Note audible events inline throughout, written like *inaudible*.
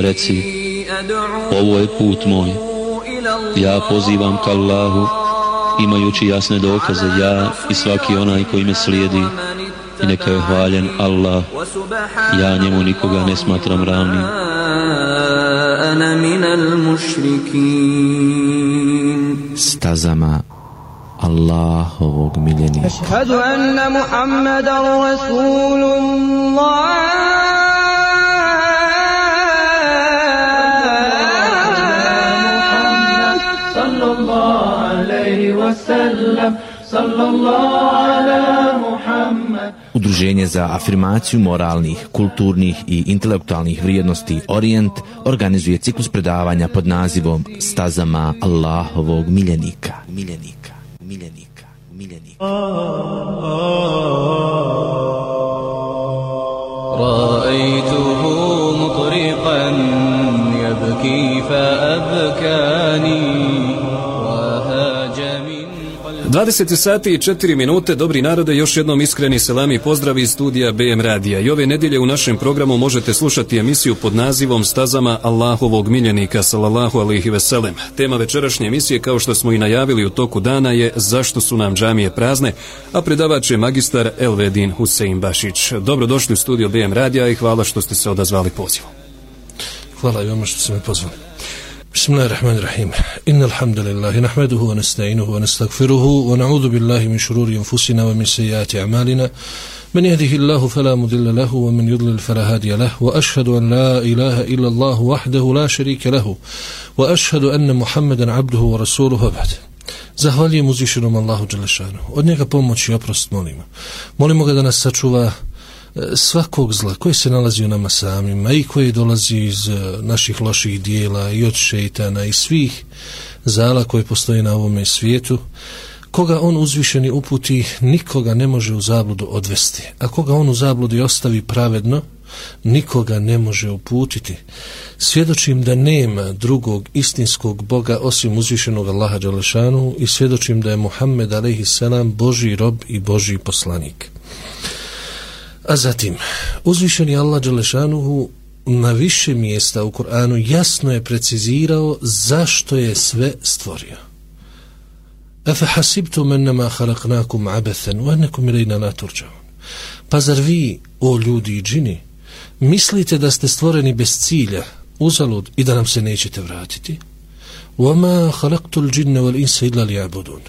reci ovo je put moj. Ja pozivam k Allahu imajući jasne dokaze ja i svaki onaj koji me slijedi. I neka je hvaljen Allah. Ja njemu nikoga ne smatram ravnim. Stazama Allahovog miljenika Ašhadu anna Muhammeda Rasulullah. وسلم صلى الله على محمد Udruženje za afirmaciju moralnih, kulturnih i intelektualnih vrijednosti Orient organizuje ciklus predavanja pod nazivom Stazama Allahovog miljenika. Miljenika, miljenika, miljenika. رأيته مطرقا يبكي فأبكاني 20 sati i 4 minute, dobri narode, još jednom iskreni selam i pozdrav iz studija BM Radija. I ove nedjelje u našem programu možete slušati emisiju pod nazivom Stazama Allahovog miljenika, salallahu alihi veselem. Tema večerašnje emisije, kao što smo i najavili u toku dana, je Zašto su nam džamije prazne, a predavač je magistar Elvedin Husein Bašić. Dobrodošli u studio BM Radija i hvala što ste se odazvali pozivom. Hvala i vama što ste me pozvali. بسم الله الرحمن الرحيم إن الحمد لله نحمده ونستعينه ونستغفره ونعوذ بالله من شرور أنفسنا ومن سيئات أعمالنا من يهده الله فلا مضل له ومن يضلل فلا هادي له وأشهد أن لا إله إلا الله وحده لا شريك له وأشهد أن محمدا عبده ورسوله وبعده Zahvaljujem uzvišenom Allahu Đelešanu. Od njega pomoć i oprost molimo. Molimo ga da nas sačuva E, svakog zla koji se nalazi u nama samima i koji dolazi iz e, naših loših dijela i od šeitana i svih zala koje postoje na ovome svijetu koga on uzvišeni uputi nikoga ne može u zabludu odvesti a koga on u zabludi ostavi pravedno nikoga ne može uputiti svjedočim da nema drugog istinskog Boga osim uzvišenog Allaha Đalešanu i svjedočim da je Muhammed a.s. Boži rob i Boži poslanik A zatim, uzvišeni Allah Đelešanuhu na više mjesta u Kur'anu jasno je precizirao zašto je sve stvorio. Efe hasibtu mennama halaknakum abethen, u ennekum ilajna la. Pa zar vi, o ljudi i džini, mislite da ste stvoreni bez cilja, uzalud i da nam se nećete vratiti? Wama halaktul džinne wal insa illa li abudun.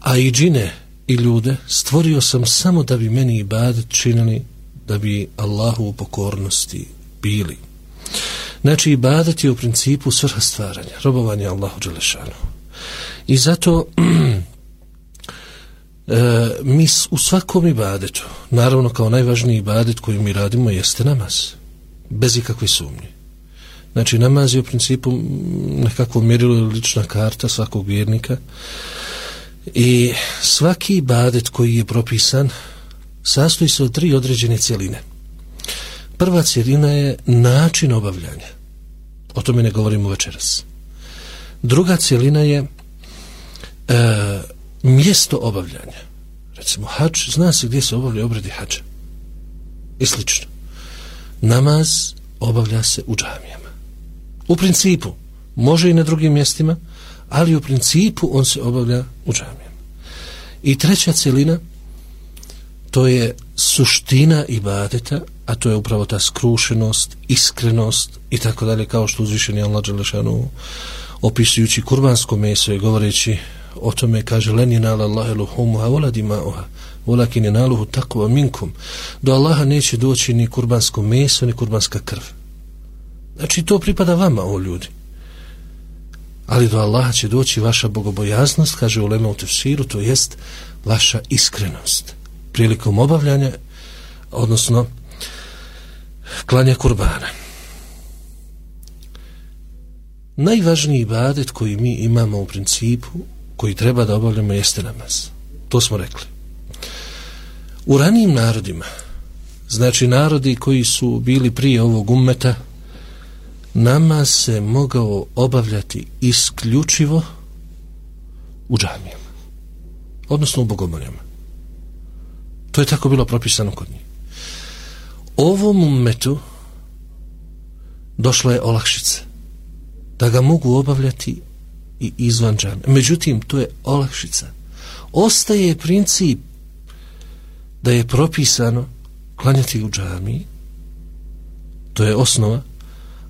A i džine i ljude stvorio sam samo da bi meni ibadet činili, da bi Allahu u pokornosti bili. Znači, ibadet je u principu svrha stvaranja, robovanje Allahu Đelešanu. I zato *clears throat* e, mi u svakom ibadetu, naravno kao najvažniji ibadet koji mi radimo jeste namaz, bez ikakve sumnje. Znači, namaz je u principu nekakvo mjerilo lična karta svakog vjernika, I svaki ibadet koji je propisan sastoji se od tri određene cijeline. Prva cijelina je način obavljanja. O tome ne govorimo večeras. Druga cijelina je e, mjesto obavljanja. Recimo, hač, zna se gdje se obavlja obredi hača. I slično. Namaz obavlja se u džamijama. U principu, može i na drugim mjestima, ali u principu on se obavlja u džamijama. I treća celina, to je suština ibadeta, a to je upravo ta skrušenost, iskrenost i tako dalje, kao što uzvišeni Allah Đelešanu opisujući kurbansko meso i govoreći o tome kaže len je nala Allahe luhumuha vola dimauha volakin je naluhu takva minkum. Do Allaha neće doći ni kurbansko meso ni kurbanska krv. Znači to pripada vama o ljudi ali do Allaha će doći vaša bogobojaznost, kaže Ulema u tefsiru, to jest vaša iskrenost prilikom obavljanja, odnosno klanja kurbana. Najvažniji ibadet koji mi imamo u principu, koji treba da obavljamo, jeste namaz. To smo rekli. U ranijim narodima, znači narodi koji su bili prije ovog ummeta, namaz se mogao obavljati isključivo u džamijama, odnosno u bogomoljama. To je tako bilo propisano kod njih. Ovom umetu došla je olakšica da ga mogu obavljati i izvan džamije. Međutim, to je olakšica. Ostaje princip da je propisano klanjati u džamiji, to je osnova,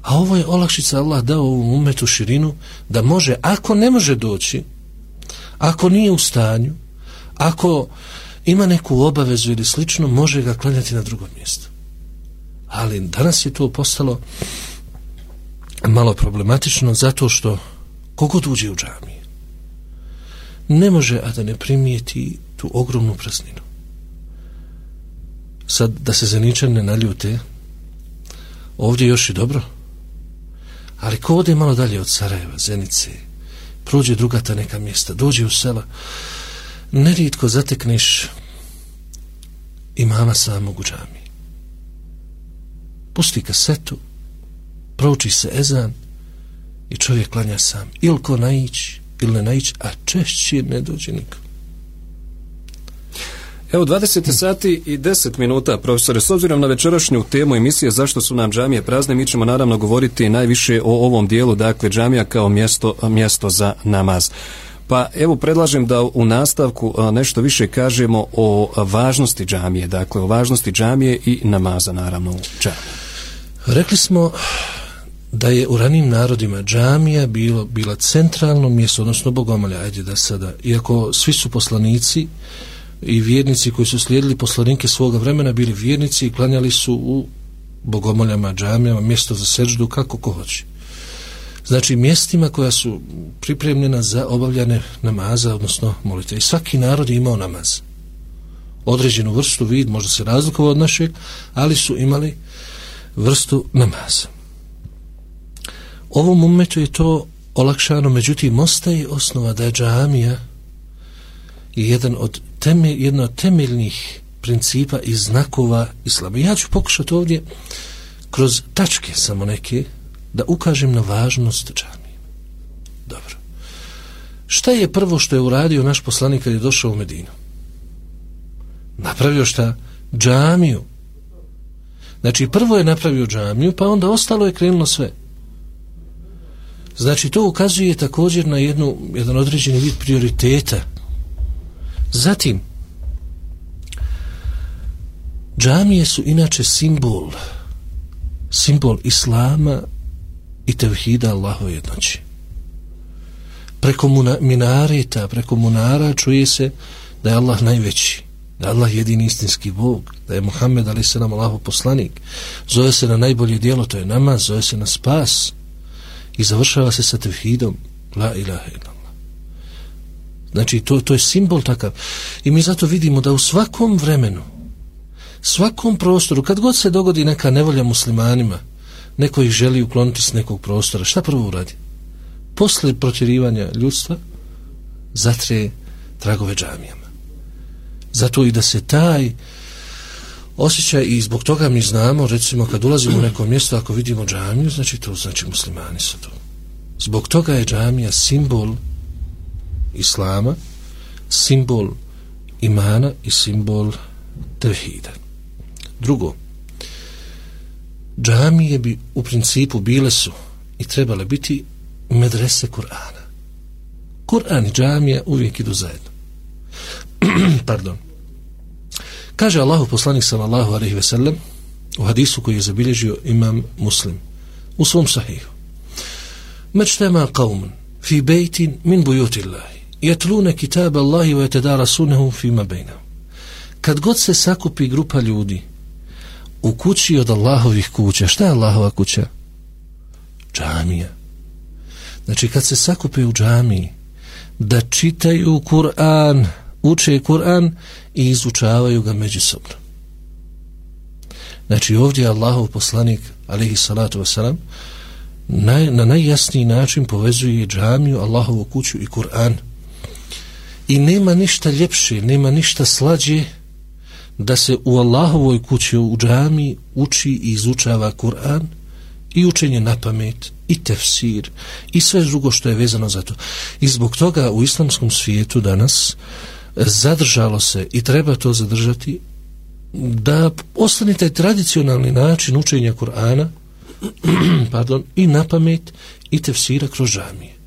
a ovo je olakšica Allah dao ovom umetu širinu da može, ako ne može doći, ako nije u stanju, ako ima neku obavezu ili slično, može ga klanjati na drugom mjestu. Ali danas je to postalo malo problematično zato što kogod uđe u džamiju ne može a da ne primijeti tu ogromnu prazninu. Sad da se zaničan ne naljute ovdje još i dobro ali ko ode malo dalje od Sarajeva, Zenice? Prođe druga ta neka mjesta dođe u sela. Nerijetko zatekneš imama samog u džami pusti kasetu prouči se ezan i čovjek klanja sam. Ili ko naići ili ne naići a češće ne dođe nikom. Evo 20 sati i 10 minuta, profesore, s obzirom na večerašnju temu emisije zašto su nam džamije prazne, mi ćemo naravno govoriti najviše o ovom dijelu, dakle džamija kao mjesto, mjesto za namaz. Pa evo predlažem da u nastavku nešto više kažemo o važnosti džamije, dakle o važnosti džamije i namaza naravno u džamiji. Rekli smo da je u ranim narodima džamija bilo, bila centralno mjesto, odnosno bogomolja, ajde da sada, iako svi su poslanici i vjernici koji su slijedili poslanike svoga vremena bili vjernici i klanjali su u bogomoljama, džamijama, mjesto za seđdu, kako ko hoće. Znači, mjestima koja su pripremljena za obavljane namaza, odnosno molite. I svaki narod je imao namaz. Određenu vrstu vid, možda se razlikovao od našeg, ali su imali vrstu namaza. Ovom umetu je to olakšano, međutim, ostaje osnova da je džamija i jedan od temelj, jedno od temeljnih principa i znakova islama. Ja ću pokušati ovdje kroz tačke samo neke da ukažem na važnost džamije. Dobro. Šta je prvo što je uradio naš poslanik kad je došao u Medinu? Napravio šta? Džamiju. Znači prvo je napravio džamiju, pa onda ostalo je krenulo sve. Znači to ukazuje također na jednu, jedan određeni vid prioriteta. Zatim, džamije su inače simbol, simbol islama i tevhida Allahove jednoći. Preko minareta, preko munara čuje se da je Allah najveći, da je Allah jedini istinski Bog, da je Muhammed a.s. Allahov poslanik. Zove se na najbolje dijelo, to je namaz, zove se na spas i završava se sa tevhidom la ilaha illallah. Znači, to, to je simbol takav. I mi zato vidimo da u svakom vremenu, svakom prostoru, kad god se dogodi neka nevolja muslimanima, neko ih želi ukloniti s nekog prostora, šta prvo uradi? Posle protjerivanja ljudstva, zatre tragove džamijama. Zato i da se taj osjećaj i zbog toga mi znamo, recimo kad ulazimo u neko mjesto, ako vidimo džamiju, znači to znači muslimani su to. Zbog toga je džamija simbol islama, simbol imana i simbol tevhida. Drugo, džamije bi u principu bile su i trebale biti medrese Kur'ana. Kur'an i džamija uvijek idu zajedno. *clears throat* Pardon. Kaže Allahu poslanik sallallahu alejhi ve sellem u hadisu koji je zabilježio imam Muslim u svom sahihu. Majtama qaumun fi baytin min buyuti Allahi Jatlune kitab Allahi wa yatadarasunahu fi fima bejna. Kad god se sakupi grupa ljudi u kući od Allahovih kuća, šta je Allahova kuća? Džamija. Znači kad se sakupe u džamiji da čitaju Kur'an, uče Kur'an i izučavaju ga međusobno. Znači ovdje Allahov poslanik alihi salatu wasalam naj, na najjasniji način povezuje džamiju, Allahovu kuću i Kur'an. I nema ništa ljepše, nema ništa slađe da se u Allahovoj kući u džami uči i izučava Kur'an i učenje na pamet i tefsir i sve drugo što je vezano za to. I zbog toga u islamskom svijetu danas zadržalo se i treba to zadržati da ostane taj tradicionalni način učenja Kur'ana *clears throat* pardon, i na pamet i tefsira kroz džamije.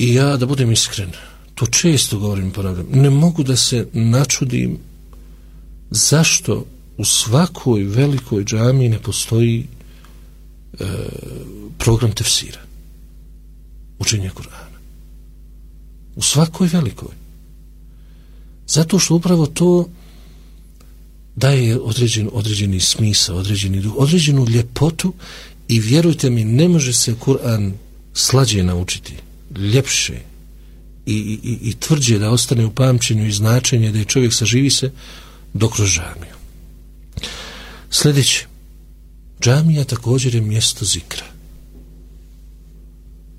I ja, da budem iskren, to često govorim i ponavljam, ne mogu da se načudim zašto u svakoj velikoj džamiji ne postoji e, program tefsira učenja Kur'ana. U svakoj velikoj. Zato što upravo to daje određen, određeni smisa, određeni duh, određenu ljepotu i vjerujte mi, ne može se Kur'an slađe naučiti, ljepše i, i, i tvrđe da ostane u pamćenju i značenje da je čovjek saživi se dok kroz džamiju. Sljedeće, džamija također je mjesto zikra.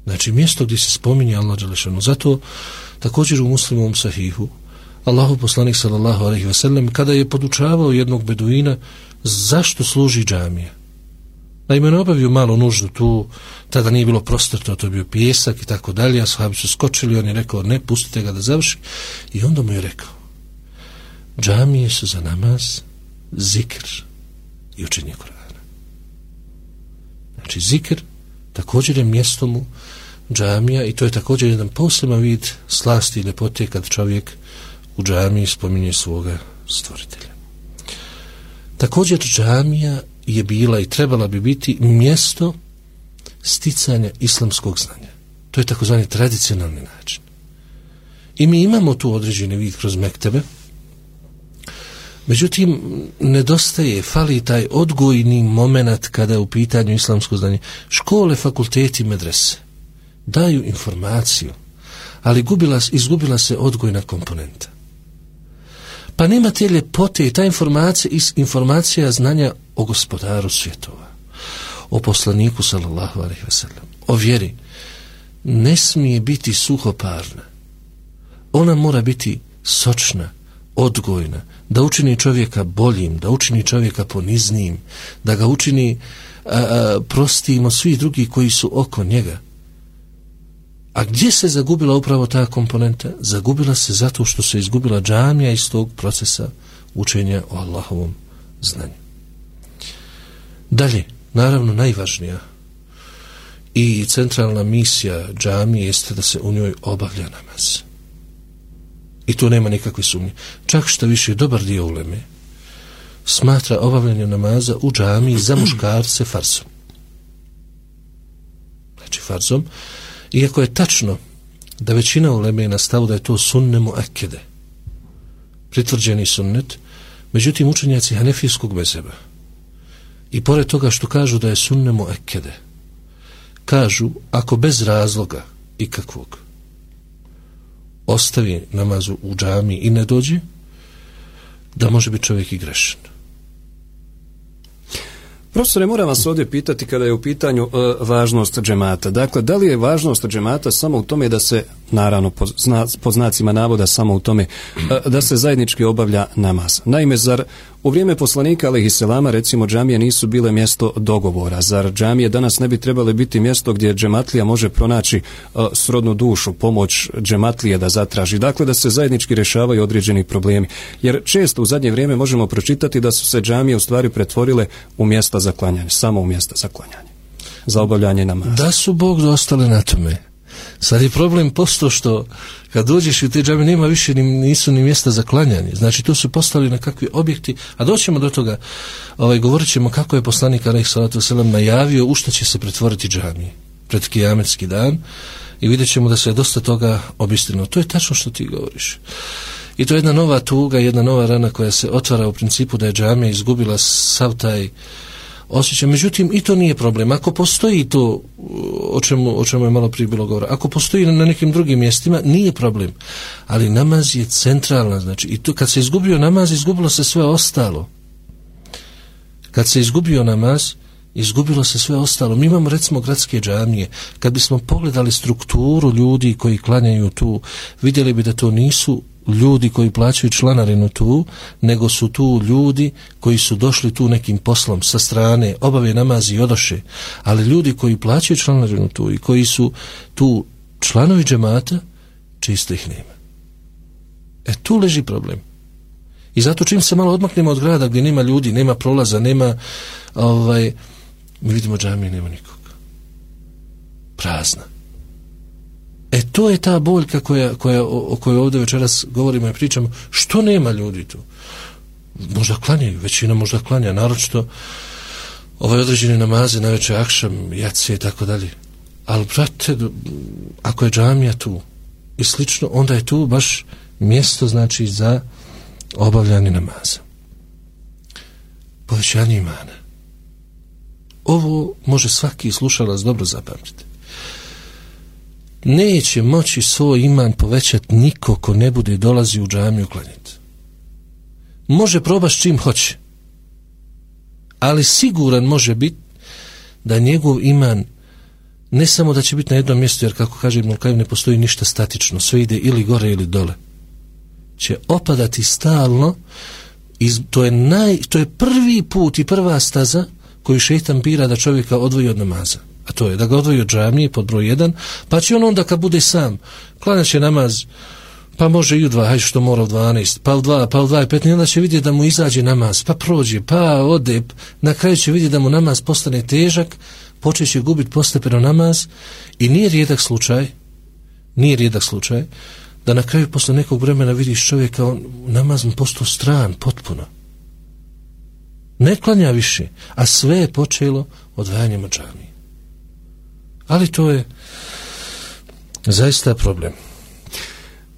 Znači, mjesto gdje se spominje Allah Đalešanu. Zato, također u muslimovom sahihu, Allahu poslanik sallallahu alejhi ve sellem kada je podučavao jednog beduina zašto služi džamija. Naime, ne obavio malo nuždu tu, tada nije bilo prostrto, to je bio pjesak i tako dalje, a sahabi su skočili, on je rekao, ne, pustite ga da završi. I onda mu je rekao, džamije su za namaz, zikr i učenje Korana. Znači, zikr također je mjesto mu džamija i to je također jedan poseban vid slasti i lepote kad čovjek u džamiji spominje svoga stvoritelja. Također džamija je bila i trebala bi biti mjesto sticanja islamskog znanja. To je takozvani tradicionalni način. I mi imamo tu određeni vid kroz mektebe, međutim, nedostaje, fali taj odgojni moment kada je u pitanju islamsko znanje. Škole, fakulteti, medrese daju informaciju, ali gubila, izgubila se odgojna komponenta. Pa nema te ljepote i ta informacija, informacija znanja o gospodaru svjetova, o poslaniku sallallahu alaihi ve sellem, o vjeri, ne smije biti suhoparna. Ona mora biti sočna, odgojna, da učini čovjeka boljim, da učini čovjeka poniznijim, da ga učini a, a, prostimo svi drugi koji su oko njega. A gdje se zagubila upravo ta komponenta? Zagubila se zato što se izgubila džamija iz tog procesa učenja o Allahovom znanju. Dalje, naravno najvažnija i centralna misija džamije jeste da se u njoj obavlja namaz. I tu nema nikakve sumnje. Čak što više dobar dio uleme smatra obavljanje namaza u džamiji za muškarce farsom. Znači farsom, Iako je tačno da većina uleme je nastavu da je to sunnemu akede, pritvrđeni sunnet, međutim učenjaci hanefijskog mezeba, i pored toga što kažu da je sunnemu ekede, kažu ako bez razloga ikakvog ostavi namazu u džami i ne dođe, da može biti čovjek i grešan. Profesore, moram vas ovdje pitati kada je u pitanju e, važnost džemata. Dakle, da li je važnost džemata samo u tome da se, naravno, po, zna, po znacima navoda samo u tome, e, da se zajednički obavlja namaz? Naime, zar U vrijeme poslanika Alehi Selama recimo džamije nisu bile mjesto dogovora. Zar džamije danas ne bi trebale biti mjesto gdje džematlija može pronaći uh, srodnu dušu, pomoć džematlije da zatraži. Dakle, da se zajednički rješavaju određeni problemi. Jer često u zadnje vrijeme možemo pročitati da su se džamije u stvari pretvorile u mjesta za klanjanje. Samo u mjesta za klanjanje. Za obavljanje namaza. Da su Bog dostali na tome. Sad je problem posto što kad dođeš u te džame nema više ni, nisu ni mjesta za klanjanje. Znači tu su postali nekakvi objekti, a doćemo do toga, ovaj, govorit ćemo kako je poslanik Alek Salatu Selam najavio u što će se pretvoriti džami pred kijametski dan i vidjet ćemo da se je dosta toga obistino. To je tačno što ti govoriš. I to je jedna nova tuga, jedna nova rana koja se otvara u principu da je džamija izgubila sav taj osjećaj. Međutim, i to nije problem. Ako postoji to, uh, o čemu, o čemu je malo prije bilo govora, ako postoji na nekim drugim mjestima, nije problem. Ali namaz je centralna, znači, i to, kad se izgubio namaz, izgubilo se sve ostalo. Kad se izgubio namaz, izgubilo se sve ostalo. Mi imamo, recimo, gradske džamije. Kad bismo pogledali strukturu ljudi koji klanjaju tu, vidjeli bi da to nisu ljudi koji plaćaju članarinu tu, nego su tu ljudi koji su došli tu nekim poslom sa strane, obave namazi i odoše. Ali ljudi koji plaćaju članarinu tu i koji su tu članovi džemata, čisto ih nema. E tu leži problem. I zato čim se malo odmaknemo od grada gdje nema ljudi, nema prolaza, nema ovaj, mi vidimo džamije, nema nikog. Prazna. E to je ta boljka koja, koja, o, o kojoj ovdje večeras govorimo i pričamo. Što nema ljudi tu? Možda klanjaju, većina možda klanja, naročito ovaj određeni namaze, najveće akšam, jacije i tako dalje. Ali, brate, ako je džamija tu i slično, onda je tu baš mjesto, znači, za obavljanje namaza. Povećanje imana. Ovo može svaki slušalac dobro zapamtiti. Neće moći svoj iman povećati niko ko ne bude dolazi u džamiju klanjati. Može probaš čim hoće. Ali siguran može biti da njegov iman ne samo da će biti na jednom mjestu, jer kako kaže Ibn Kajim, ne postoji ništa statično, sve ide ili gore ili dole će opadati stalno iz, to je, naj, to je prvi put i prva staza koju šeitan bira da čovjeka odvoji od namaza. A to je da ga odvoji od džamije pod broj 1, pa će on onda kad bude sam, klanjaće namaz, pa može i u dva, hajde što mora u 12, pa u dva, pa u dva i 15, onda će vidjeti da mu izađe namaz, pa prođe, pa ode, na kraju će vidjeti da mu namaz postane težak, počeće gubiti postepeno namaz i nije rijedak slučaj, nije rijedak slučaj, da na kraju posle nekog vremena vidiš čovjeka on namazom postao stran potpuno. Ne klanja više a sve je počelo odvajanjem od džami ali to je zaista problem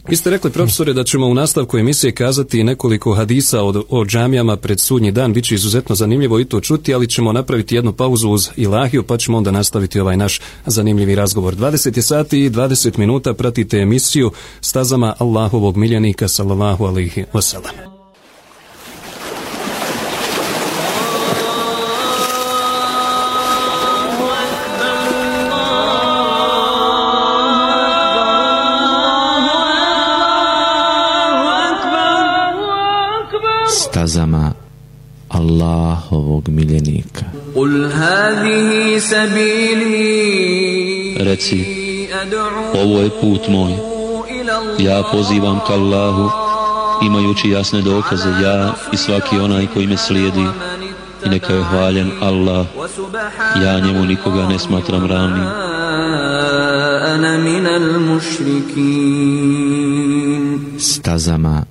Vi ste rekli, profesore, da ćemo u nastavku emisije kazati nekoliko hadisa od, o džamijama pred sudnji dan. Biće izuzetno zanimljivo i to čuti, ali ćemo napraviti jednu pauzu uz ilahiju, pa ćemo onda nastaviti ovaj naš zanimljivi razgovor. 20 sati i 20 minuta pratite emisiju stazama Allahovog miljenika, sallallahu alaihi wasallam. Allahovog miljenika. Reci, ovo je put moj. Ja pozivam ka Allahu, imajući jasne dokaze, ja i svaki onaj koji me slijedi. I neka je hvaljen Allah, ja njemu nikoga ne smatram ravnim. Stazama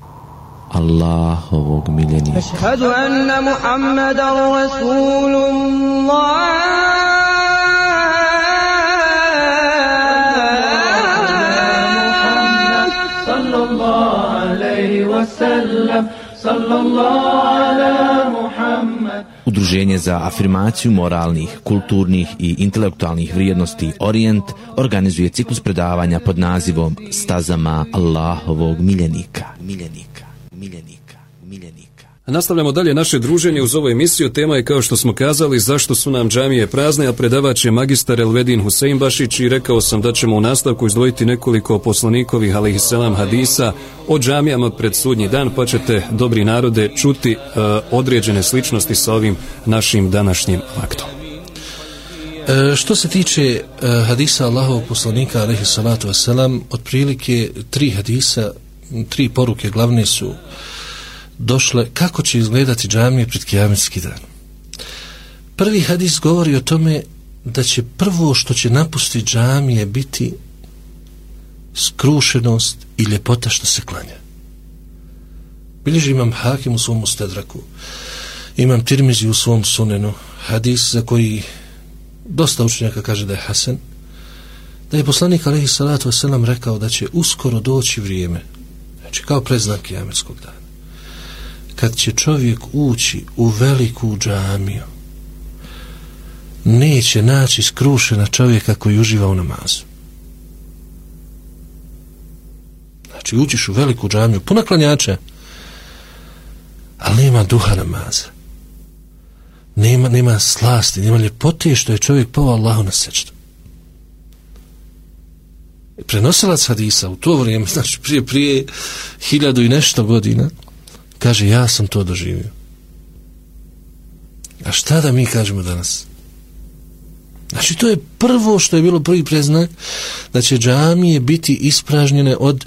Allahovog miljenika. Ašhadu anna Muhammadan Rasulullah Sallallahu alaihi wa sallam Sallallahu ala Muhammad Udruženje za afirmaciju moralnih, kulturnih i intelektualnih vrijednosti Orient organizuje ciklus predavanja pod nazivom Stazama Allahovog miljenika, miljenika. Nastavljamo dalje naše druženje uz ovu emisiju. Tema je kao što smo kazali zašto su nam džamije prazne, a predavač je magistar Elvedin Husein Bašić i rekao sam da ćemo u nastavku izdvojiti nekoliko poslanikovih alaihissalam hadisa o džamijama pred sudnji dan, pa ćete dobri narode čuti uh, određene sličnosti sa ovim našim današnjim aktom. E, što se tiče e, hadisa Allahovog poslanika alaihi salatu wasalam, otprilike tri hadisa tri poruke glavne su došle kako će izgledati džamije pred kijametski dan. Prvi hadis govori o tome da će prvo što će napustiti džamije biti skrušenost i ljepota što se klanja. Bilježi imam hakim u svom ustadraku, imam tirmizi u svom sunenu, hadis za koji dosta učenjaka kaže da je Hasan, da je poslanik alaihi salatu wasalam rekao da će uskoro doći vrijeme, Znači, kao preznak jametskog dana. Kad će čovjek ući u veliku džamiju, neće naći skrušena čovjeka koji uživa u namazu. Znači, učiš u veliku džamiju, puna klanjača, ali nema duha namaza. Nema, nema slasti, nema ljepote što je čovjek pao Allahu na sečtu prenosilac hadisa u to vrijeme, *laughs* znači prije, prije hiljadu i nešto godina, kaže ja sam to doživio. A šta da mi kažemo danas? Znači to je prvo što je bilo prvi preznak da će džamije biti ispražnjene od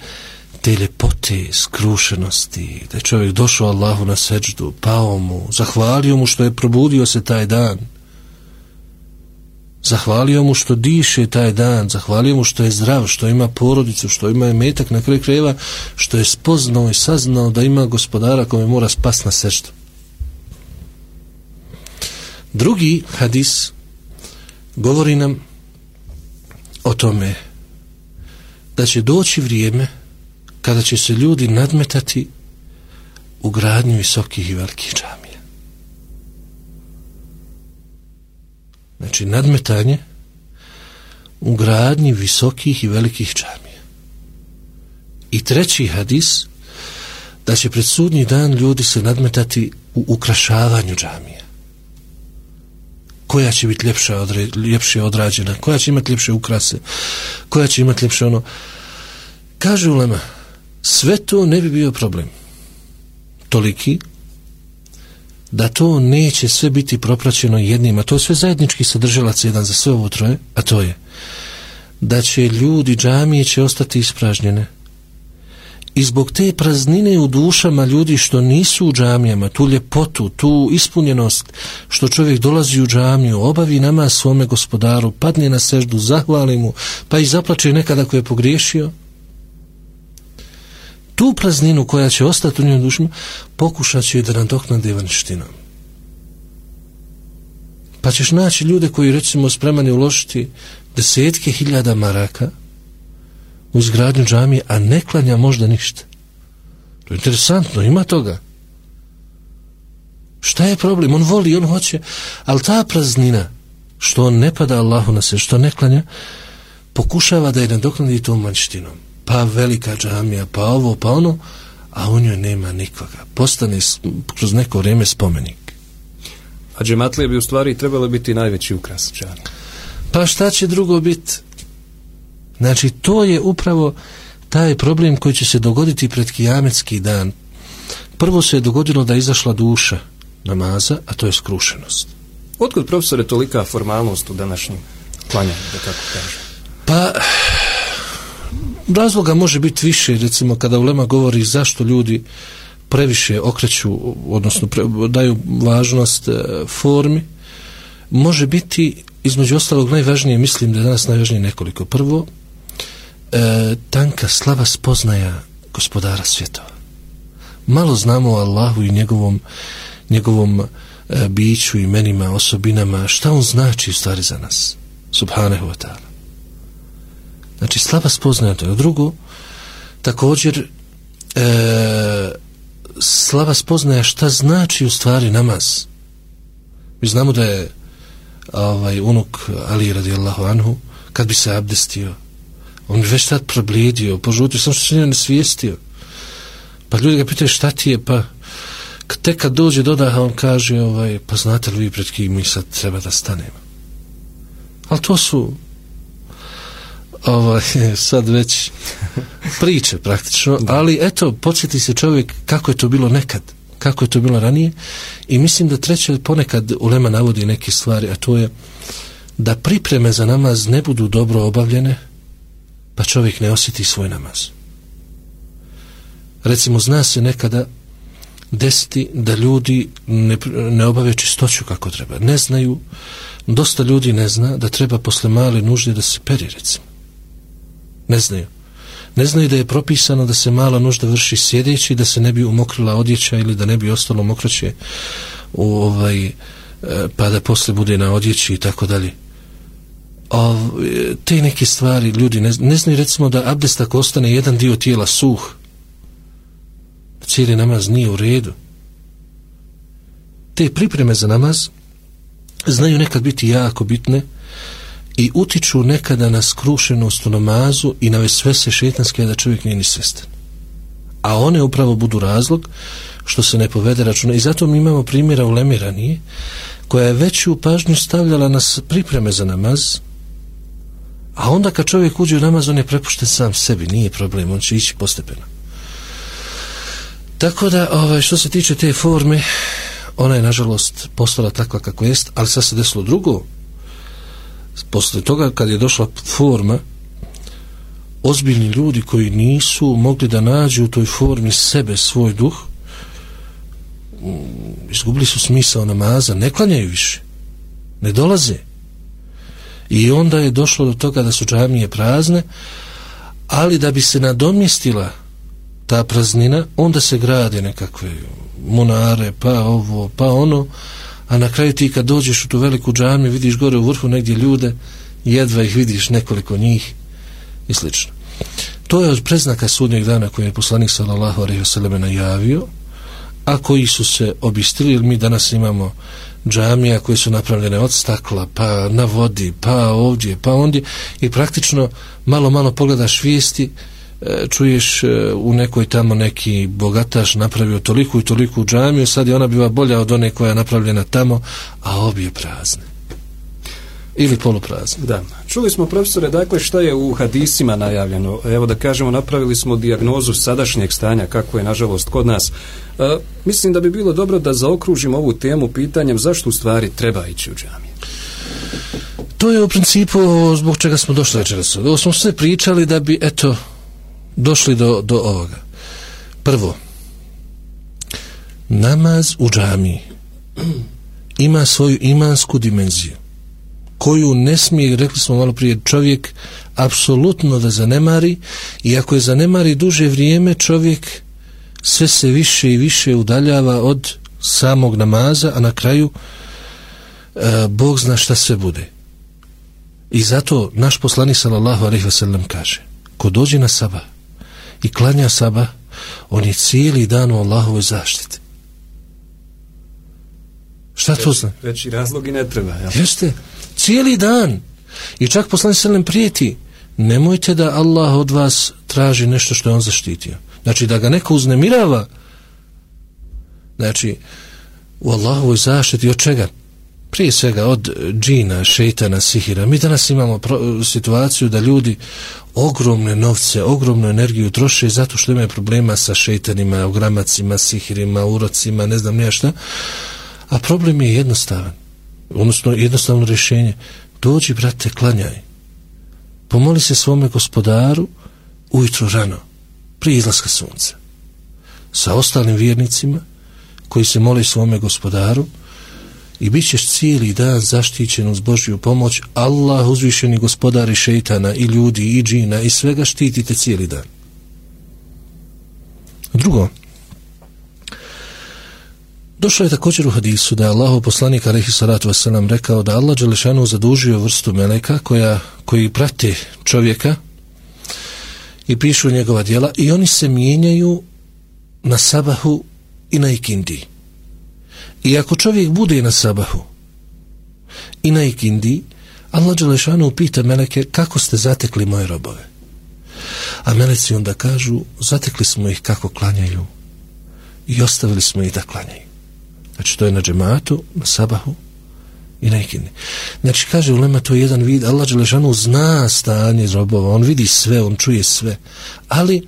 te ljepote, skrušenosti, da je čovjek došao Allahu na seđdu, pao mu, zahvalio mu što je probudio se taj dan, zahvalio mu što diše taj dan, zahvalio mu što je zdrav, što ima porodicu, što ima metak na kraju krajeva, što je spoznao i saznao da ima gospodara kome mora spas na seždu. Drugi hadis govori nam o tome da će doći vrijeme kada će se ljudi nadmetati u gradnju visokih i velikih džami. Znači, nadmetanje u gradnji visokih i velikih džamija. I treći hadis, da će pred sudnji dan ljudi se nadmetati u ukrašavanju džamija. Koja će biti ljepša, odre, ljepše odrađena, koja će imati ljepše ukrase, koja će imati ljepše ono... Kaže Ulema, sve to ne bi bio problem. Toliki, da to neće sve biti propraćeno jednim, a to je sve zajednički sadržalac jedan za sve ovo troje, a to je da će ljudi, džamije će ostati ispražnjene. I zbog te praznine u dušama ljudi što nisu u džamijama, tu ljepotu, tu ispunjenost, što čovjek dolazi u džamiju, obavi nama svome gospodaru, padne na seždu, zahvali mu, pa i zaplače nekada ako je pogriješio, tu prazninu koja će ostati u njoj dušima, pokušat će da nadoknade vanštinom. Pa ćeš naći ljude koji recimo spremani uložiti desetke hiljada maraka u zgradnju džamije, a ne klanja možda ništa. To je interesantno, ima toga. Šta je problem? On voli, on hoće, ali ta praznina, što on ne pada Allahu na se, što ne klanja, pokušava da je nadoknadi tom manjštinom pa velika džamija, pa ovo, pa ono, a u njoj nema nikoga. Postane kroz neko vrijeme spomenik. A džematlije bi u stvari trebalo biti najveći ukras džamije. Pa šta će drugo biti? Znači, to je upravo taj problem koji će se dogoditi pred kijametski dan. Prvo se je dogodilo da je izašla duša namaza, a to je skrušenost. Otkud, profesore, tolika formalnost u današnjem klanjanju, da tako kažem? Pa, razloga može biti više, recimo kada Ulema govori zašto ljudi previše okreću, odnosno pre, daju važnost e, formi, može biti između ostalog najvažnije, mislim da je danas najvažnije nekoliko. Prvo, e, tanka slava spoznaja gospodara svjetova. Malo znamo o Allahu i njegovom, njegovom e, biću, imenima, osobinama, šta on znači u stvari za nas. Subhanahu wa ta'ala. Znači, slaba spoznaja to je. Drugo, također, e, slaba spoznaja šta znači u stvari namaz. Mi znamo da je ovaj unuk Ali radijallahu anhu, kad bi se abdestio, on bi već tad probledio, požutio, sam što se nije nesvijestio. Pa ljudi ga pitaju šta ti je, pa tek kad dođe dodaha, on kaže, ovaj, pa znate li vi pred kim mi sad treba da stanemo? Ali to su ovaj, *laughs* sad već priče praktično, ali eto, podsjeti se čovjek kako je to bilo nekad, kako je to bilo ranije i mislim da treće ponekad Ulema navodi neke stvari, a to je da pripreme za namaz ne budu dobro obavljene, pa čovjek ne osjeti svoj namaz. Recimo, zna se nekada desiti da ljudi ne, ne obave čistoću kako treba. Ne znaju, dosta ljudi ne zna da treba posle male nužde da se peri, recimo ne znaju. Ne znaju da je propisano da se mala nužda vrši sjedeći, da se ne bi umokrila odjeća ili da ne bi ostalo mokraće u ovaj, e, pa da posle bude na odjeći i tako dalje. E, te neke stvari ljudi ne, ne znaju recimo da abdest ako ostane jedan dio tijela suh, cijeli namaz nije u redu. Te pripreme za namaz znaju nekad biti jako bitne, i utiču nekada na skrušenost u namazu i na sve se šetanske da čovjek nije ni svestan. A one upravo budu razlog što se ne povede računa. I zato mi imamo primjera u Lemiranije koja je veću pažnju stavljala na pripreme za namaz a onda kad čovjek uđe u namaz on je prepušten sam sebi, nije problem, on će ići postepeno. Tako da, ovaj, što se tiče te forme, ona je nažalost postala takva kako jest, ali sad se desilo drugo, posle toga kad je došla forma ozbiljni ljudi koji nisu mogli da nađu u toj formi sebe svoj duh, mm, izgubili su smisao namaza, ne klanjaju više, ne dolaze. I onda je došlo do toga da su džamije prazne, ali da bi se nadomjestila ta praznina, onda se grade nekakve monare, pa ovo, pa ono, a na kraju ti kad dođeš u tu veliku džamiju, vidiš gore u vrhu negdje ljude, jedva ih vidiš nekoliko njih i slično. To je od preznaka sudnjeg dana koji je poslanik sallallahu alaihi wasallam najavio, a koji su se obistili, jer mi danas imamo džamija koje su napravljene od stakla, pa na vodi, pa ovdje, pa ondje, i praktično malo, malo pogledaš vijesti, čuješ e, u nekoj tamo neki bogataš napravio toliku i toliku džamiju, sad je ona biva bolja od one koja je napravljena tamo, a obje prazne ili poluprazne. Da. Čuli smo profesore, dakle šta je u hadisima najavljeno? Evo da kažemo, napravili smo dijagnozu sadašnjeg stanja, kako je nažalost kod nas. E, mislim da bi bilo dobro da zaokružimo ovu temu pitanjem zašto u stvari treba ići u džamiju. To je u principu zbog čega smo došli večeras. Ovo smo sve pričali da bi, eto, došli do, do ovoga. Prvo, namaz u džamiji ima svoju imansku dimenziju koju ne smije, rekli smo malo prije, čovjek apsolutno da zanemari i ako je zanemari duže vrijeme, čovjek sve se više i više udaljava od samog namaza, a na kraju e, Bog zna šta sve bude. I zato naš poslanik sallallahu alejhi ve sellem kaže: ko dođe na sabah i klanja sabah, on je cijeli dan u Allahovoj zaštiti. Šta to zna? Veći razlog i ne treba. Jel? Jeste cijeli dan i čak poslanik sallam prijeti nemojte da Allah od vas traži nešto što je on zaštitio znači da ga neko uznemirava znači u Allahovoj zaštiti od čega prije svega od džina, šeitana, sihira. Mi danas imamo pro, situaciju da ljudi ogromne novce, ogromnu energiju troše zato što imaju problema sa šeitanima, ogramacima, sihirima, urocima, ne znam nija šta. A problem je jednostavan. Odnosno jednostavno rješenje. Dođi brate klanjaj. Pomoli se svome gospodaru ujutro rano prije izlaska sunca sa ostalim vjernicima koji se moli svome gospodaru i bit ćeš cijeli dan zaštićen uz Božju pomoć. Allah uzvišeni gospodari šeitana i ljudi i džina i svega štitite cijeli dan. Drugo. Došlo je također u hadisu da je Allahu poslanik alaihi salatu wasalam rekao da Allah Đelešanu zadužio vrstu meleka koja koji prate čovjeka i pišu njegova djela i oni se mijenjaju na sabahu i na ikindi. I ako čovjek bude na sabahu i na ikindi, Allah Đelešanu pita meleke kako ste zatekli moje robove. A meleci onda kažu zatekli smo ih kako klanjaju i ostavili smo ih da klanjaju. Znači to je na džematu, na sabahu i na ikindi. Znači kaže ulema to je jedan vid, Allah Đelešanu zna stanje robova, on vidi sve, on čuje sve, ali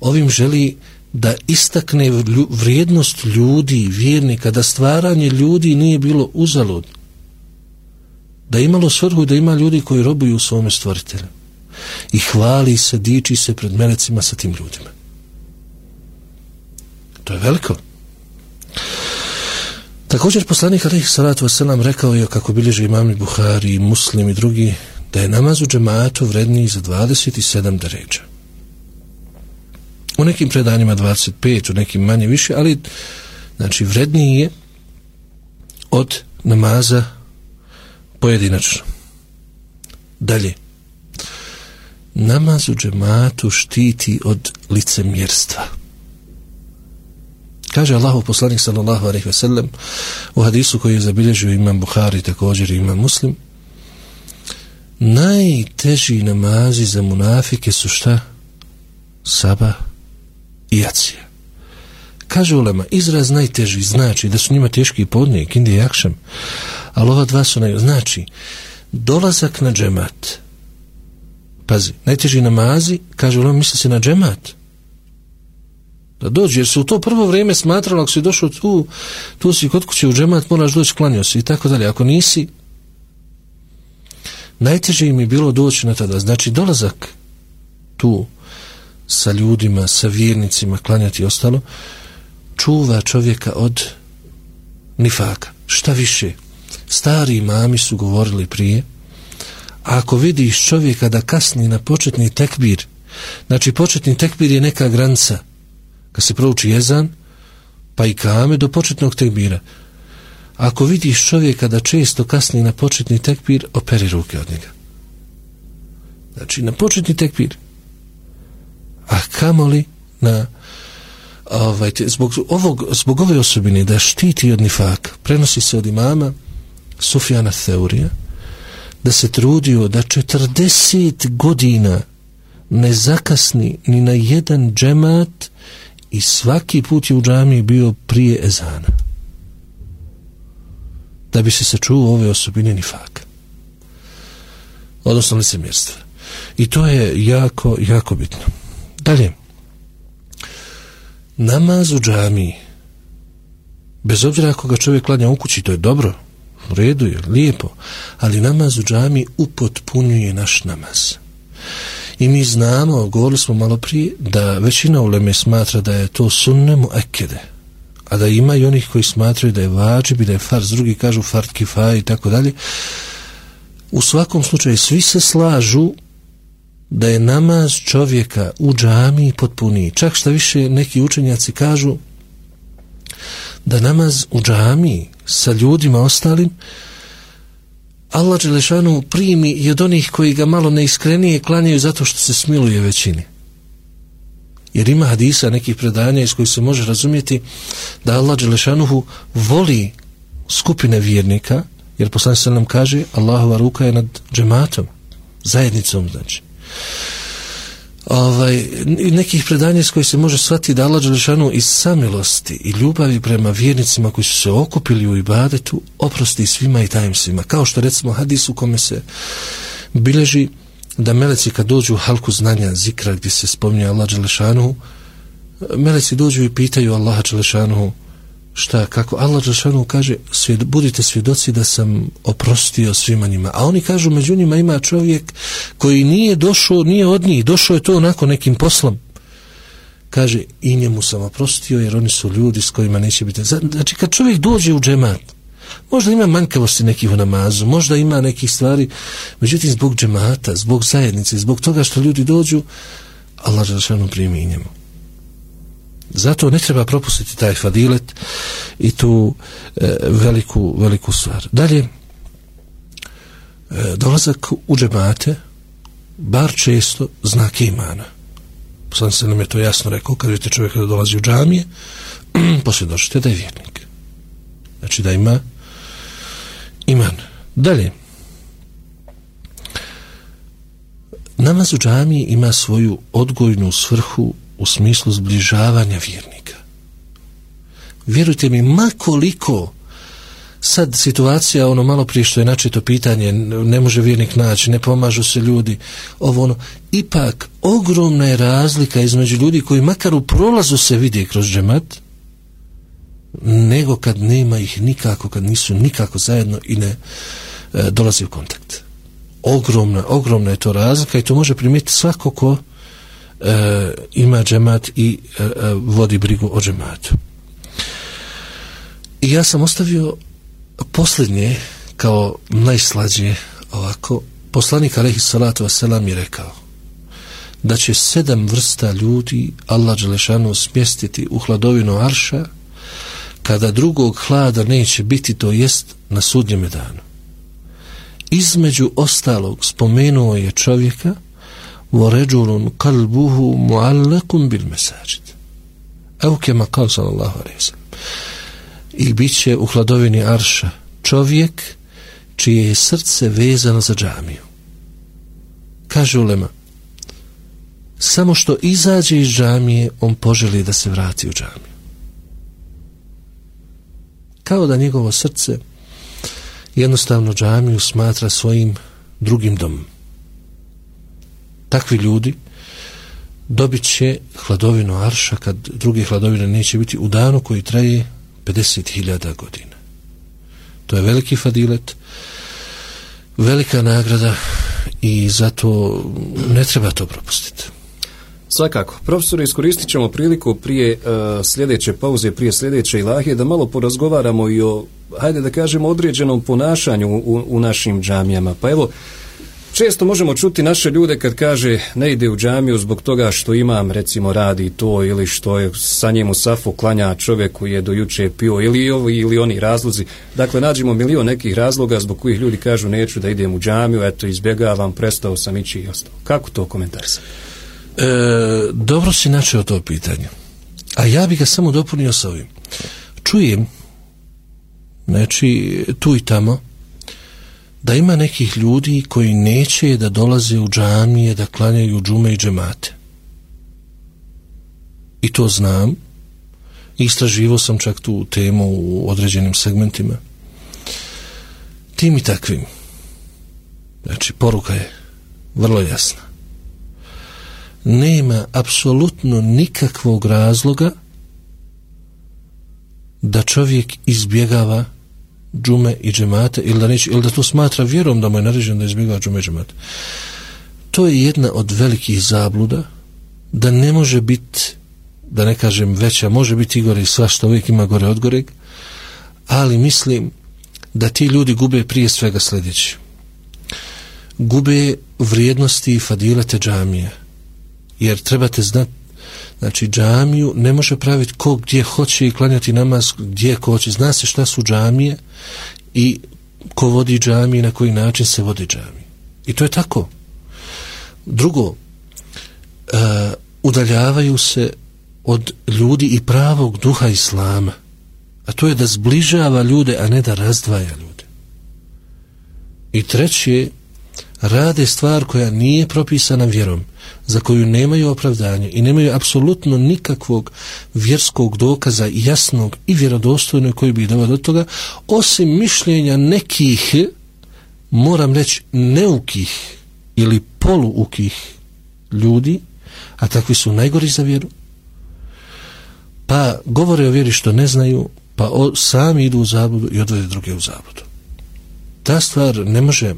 ovim želi da istakne vrijednost ljudi, vjernika, da stvaranje ljudi nije bilo uzalud. Da imalo svrhu da ima ljudi koji robuju u svome stvoritelju. I hvali se, diči se pred melecima sa tim ljudima. To je veliko. Također poslanik Alihi salatu wasalam rekao je kako bilježi imami Buhari i muslim i drugi da je namaz u džematu vredniji za 27 deređa. U nekim predanjima 25, u nekim manje više, ali znači vredniji je od namaza pojedinačno. Dalje. Namaz u džematu štiti od licemjerstva. Kaže Allahu poslanik sallallahu alejhi ve sellem u hadisu koji je zabilježio imam Buhari također i imam Muslim najteži namazi za munafike su šta? Saba i jacija. Kaže ulema, izraz najteži znači da su njima teški i podne, kindi i jakšem, ali ova dva su naj... Znači, dolazak na džemat. Pazi, najteži namazi, kaže ulema, misli se na džemat da dođe, jer se u to prvo vrijeme smatralo, ako si došao tu, tu si kod kuće u džemat, moraš doći, klanio si i tako dalje. Ako nisi, najteže im je bilo doći na tada. Znači, dolazak tu sa ljudima, sa vjernicima, klanjati i ostalo, čuva čovjeka od nifaka. Šta više, stari mami su govorili prije, a ako vidiš čovjeka da kasni na početni tekbir, znači početni tekbir je neka granca, kad se prouči jezan, pa i kame do početnog tekbira. Ako vidiš čovjeka da često kasni na početni tekbir, operi ruke od njega. Znači, na početni tekbir. A kamoli na ovaj, zbog, ovog, zbog ove osobine da štiti od nifaka, prenosi se od imama Sufjana Theurija, da se trudio da 40 godina ne zakasni ni na jedan džemat i svaki put je u džami bio prije ezana. Da bi se sačuvao ove osobine nifaka. Odnosno licemjerstva. I to je jako, jako bitno dalje namaz u džami bez obzira ako ga čovjek klanja u kući to je dobro u redu je, lijepo ali namaz u džami upotpunjuje naš namaz I mi znamo, govorili smo malo prije, da većina uleme smatra da je to sunnemu ekede. A da ima i onih koji smatraju da je vađib i da je farz, drugi kažu fart kifaj i tako dalje. U svakom slučaju svi se slažu da je namaz čovjeka u džami potpuniji. Čak što više neki učenjaci kažu da namaz u džami sa ljudima ostalim Allah Đelešanu primi i od onih koji ga malo neiskrenije klanjaju zato što se smiluje većini. Jer ima hadisa nekih predanja iz kojih se može razumjeti da Allah Đelešanuhu voli skupine vjernika, jer poslanik se nam kaže Allahova ruka je nad džematom, zajednicom znači ovaj, nekih predanja s koji se može shvatiti da Allah Đelešanu iz samilosti i ljubavi prema vjernicima koji su se okupili u ibadetu oprosti svima i tajim svima. Kao što recimo hadis u kome se bileži da meleci kad dođu u halku znanja zikra gdje se spominje Allah Đelešanu meleci dođu i pitaju Allaha Đelešanu šta, kako Allah Đelešanu kaže svjed, budite svjedoci da sam oprostio svima njima. A oni kažu među njima ima čovjek koji nije došao, nije od njih došao je to onako nekim poslom. Kaže i njemu sam oprostio jer oni su ljudi s kojima neće biti znači kad čovjek dođe u džemat možda ima manjkavosti nekih u namazu možda ima nekih stvari međutim zbog džemata, zbog zajednice zbog toga što ljudi dođu Allah Đelešanu primi njemu Zato ne treba propustiti taj fadilet i tu e, veliku, veliku stvar. Dalje, e, dolazak u džemate, bar često znak imana. Sam se nam je to jasno rekao, kad vidite čovjeka da dolazi u džamije, *clears throat* posvjedočite da je vjernik. Znači da ima iman. Dalje, namaz u džamiji ima svoju odgojnu svrhu u smislu zbližavanja vjernika. Vjerujte mi, makoliko sad situacija, ono malo prije što je načito pitanje, ne može vjernik naći, ne pomažu se ljudi, ovo ono, ipak ogromna je razlika između ljudi koji makar u prolazu se vide kroz džemat, nego kad nema ih nikako, kad nisu nikako zajedno i ne e, dolazi u kontakt. Ogromna, ogromna je to razlika i to može primiti svako ko e, ima džemat i e, e, vodi brigu o džematu. I ja sam ostavio posljednje kao najslađe ovako, poslanik Alehi Salatu Veselam je rekao da će sedam vrsta ljudi Allah Đelešanu smjestiti u hladovinu Arša kada drugog hlada neće biti to jest na sudnjem danu. Između ostalog spomenuo je čovjeka ورجل قلبه معلق بالمساجد أو كما قال صلى الله عليه وسلم i bit će u hladovini Arša čovjek čije je srce vezano za džamiju. Kaže Ulema, samo što izađe iz džamije, on poželi da se vrati u džamiju. Kao da njegovo srce jednostavno džamiju smatra svojim drugim domom takvi ljudi dobit će hladovinu arša kad druge hladovine neće biti u danu koji traje 50.000 godina. To je veliki fadilet, velika nagrada i zato ne treba to propustiti. Svakako. Profesore, iskoristit ćemo priliku prije uh, sljedeće pauze, prije sljedeće ilahije, da malo porazgovaramo i o, hajde da kažemo, određenom ponašanju u, u našim džamijama. Pa evo, Često možemo čuti naše ljude kad kaže ne ide u džamiju zbog toga što imam recimo radi to ili što je sa njim u safu klanja čovjek koji je do juče pio ili ovi ili oni razlozi. Dakle, nađemo milion nekih razloga zbog kojih ljudi kažu neću da idem u džamiju, eto izbjegavam, prestao sam ići i ostao. Kako to komentarisati? E, dobro si načeo to pitanje. A ja bih ga samo dopunio sa ovim. Čujem, znači, tu i tamo, da ima nekih ljudi koji neće da dolaze u džamije, da klanjaju džume i džemate. I to znam. Istraživo sam čak tu temu u određenim segmentima. Tim i takvim. Znači, poruka je vrlo jasna nema apsolutno nikakvog razloga da čovjek izbjegava džume i džemate ili da, neće, ili da to smatra vjerom da mu je naređeno da izbjegava džume i džemate. To je jedna od velikih zabluda da ne može biti da ne kažem veća, može biti i gore i svašta uvijek ima gore od goreg, ali mislim da ti ljudi gube prije svega sljedeći. Gube vrijednosti i fadilete džamije jer trebate znati znači džamiju ne može praviti ko gdje hoće i klanjati namaz gdje ko hoće, zna se šta su džamije i ko vodi džamije na koji način se vodi džamije i to je tako. Drugo uh, udaljavaju se od ljudi i pravog duha islama. A to je da zbližava ljude a ne da razdvaja ljude. I treće rade stvar koja nije propisana vjerom za koju nemaju opravdanje i nemaju apsolutno nikakvog vjerskog dokaza jasnog i vjerodostojnog koji bi dovao do toga, osim mišljenja nekih, moram reći, neukih ili poluukih ljudi, a takvi su najgori za vjeru, pa govore o vjeri što ne znaju, pa o, sami idu u zabludu i odvode druge u zabludu. Ta stvar ne može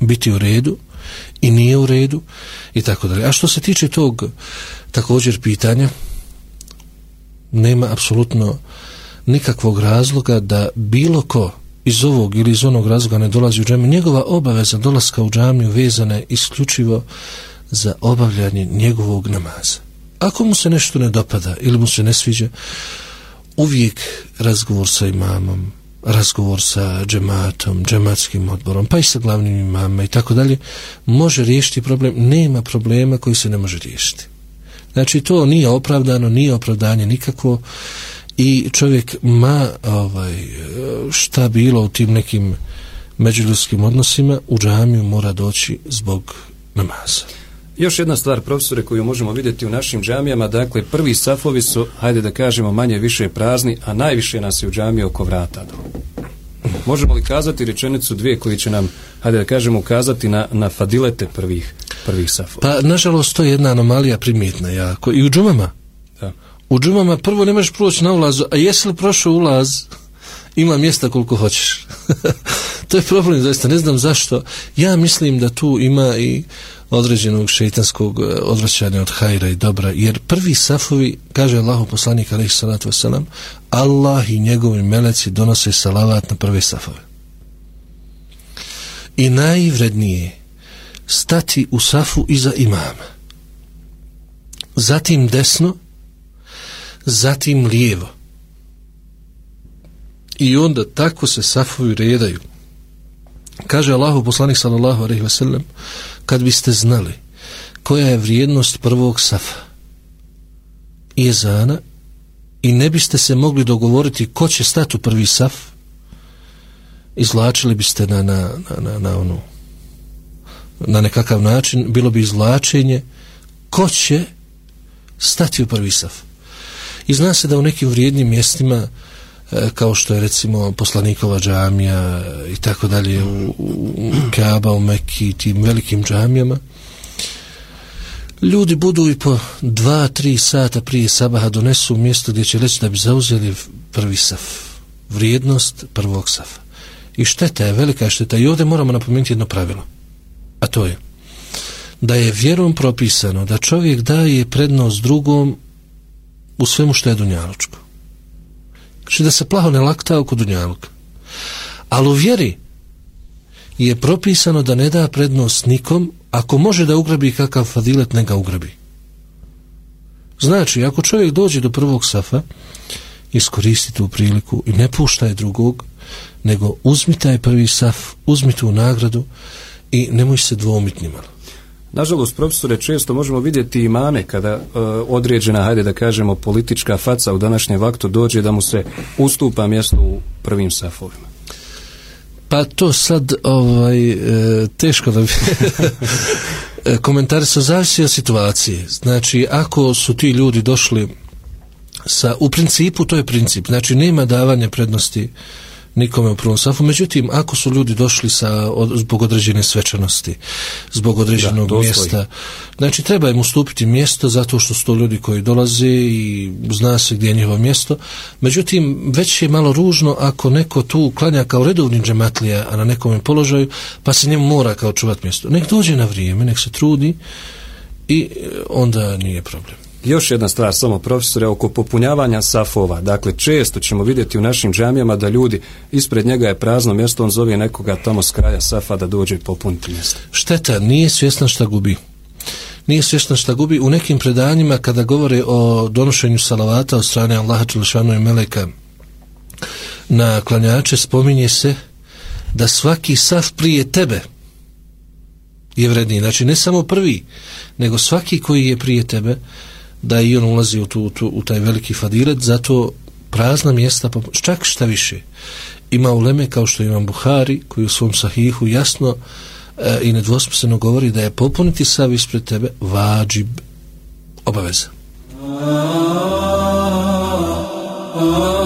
biti u redu i nije u redu i tako dalje. A što se tiče tog također pitanja, nema apsolutno nikakvog razloga da bilo ko iz ovog ili iz onog razloga ne dolazi u džamiju. Njegova obaveza dolaska u džamiju vezana je isključivo za obavljanje njegovog namaza. Ako mu se nešto ne dopada ili mu se ne sviđa, uvijek razgovor sa imamom, razgovor sa džematom, džematskim odborom, pa i sa glavnim imama i tako dalje, može riješiti problem. Nema problema koji se ne može riješiti. Znači, to nije opravdano, nije opravdanje nikakvo i čovjek ma ovaj, šta bilo u tim nekim međuljudskim odnosima, u džamiju mora doći zbog namaza. Još jedna stvar, profesore, koju možemo vidjeti u našim džamijama, dakle, prvi safovi su, hajde da kažemo, manje više prazni, a najviše nas je u džamiji oko vrata. Možemo li kazati rečenicu dvije koji će nam, hajde da kažemo, ukazati na, na fadilete prvih, prvih safova? Pa, nažalost, to je jedna anomalija primjetna jako. I u džumama. Da. U džumama prvo ne možeš proći na ulazu, a jesi li prošao ulaz, ima mjesta koliko hoćeš. *laughs* to je problem, zaista, ne znam zašto. Ja mislim da tu ima i određenog šeitanskog e, odvraćanja od hajra i dobra, jer prvi safovi, kaže Allahu poslanik alaihi salatu wasalam, Allah i njegovi meleci donose salavat na prve safove. I najvrednije stati u safu iza imama. Zatim desno, zatim lijevo. I onda tako se safovi redaju. Kaže Allahu poslanik sallallahu alejhi ve sellem kad biste znali koja je vrijednost prvog safa i ezana i ne biste se mogli dogovoriti ko će stati u prvi saf izlačili biste na, na, na, na, na onu na nekakav način bilo bi izlačenje ko će stati u prvi saf. I zna se da u nekim vrijednim mjestima uh, E, kao što je recimo poslanikova džamija i tako dalje u, u Kaaba, u Mekki tim velikim džamijama. Ljudi budu i po dva, tri sata prije sabaha donesu mjesto gdje će reći da bi zauzeli prvi saf vrijednost prvog safa. I šteta je, velika šteta. I ovdje moramo napomenuti jedno pravilo a to je da je vjerom propisano da čovjek daje prednost drugom u svemu što je dunjalučko. Znači da se plaho ne lakta oko dunjaluka. Ali u vjeri je propisano da ne da prednost nikom, ako može da ugrabi kakav fadilet, ne ga ugrabi. Znači, ako čovjek dođe do prvog safa, iskoristi tu priliku i ne puštaj drugog, nego uzmi taj prvi saf, uzmi tu nagradu i nemoj se dvomit nimalo. Nažalost, profesore, često možemo vidjeti imane kada e, određena, hajde da kažemo, politička faca u današnjem vaktu dođe da mu se ustupa mjesto u prvim safovima. Pa to sad ovaj, e, teško da bi *laughs* e, komentari su zavisi od situacije. Znači, ako su ti ljudi došli sa, u principu to je princip, znači nema davanja prednosti nikome u prvom safu, međutim ako su ljudi došli sa, od, zbog određene svečanosti zbog određenog da, mjesta znači treba im ustupiti mjesto zato što su to ljudi koji dolaze i zna se gdje je njihovo mjesto. Međutim već je malo ružno ako neko tu klanja kao redovni džematlija a na nekom položaju pa se njemu mora kao čuvati mjesto. Nek dođe na vrijeme, nek se trudi i onda nije problem Još jedna stvar, samo profesore, oko popunjavanja safova. Dakle, često ćemo vidjeti u našim džamijama da ljudi, ispred njega je prazno mjesto, on zove nekoga tamo s kraja safa da dođe i popuniti mjesto. Šteta, nije svjesna šta gubi. Nije svjesna šta gubi. U nekim predanjima, kada govore o donošenju salavata od strane Allaha Čelšanu i Meleka na klanjače, spominje se da svaki saf prije tebe je vredniji. Znači, ne samo prvi, nego svaki koji je prije tebe, da i on ulazi u, tu, tu, u taj veliki fadilet, zato prazna mjesta, pa čak šta više, ima uleme kao što imam Buhari, koji u svom sahihu jasno e, i nedvosmisleno govori da je popuniti sav ispred tebe vađib obaveza. Oh, oh, oh.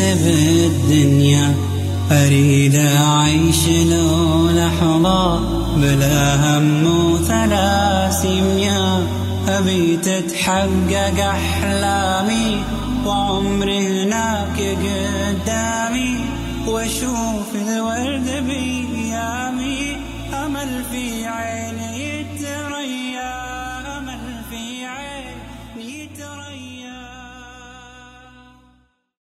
سبع الدنيا أريد أعيش لو لحظة بلا هم وثلاسيميا أبي تتحقق أحلامي وعمري هناك قدامي وأشوف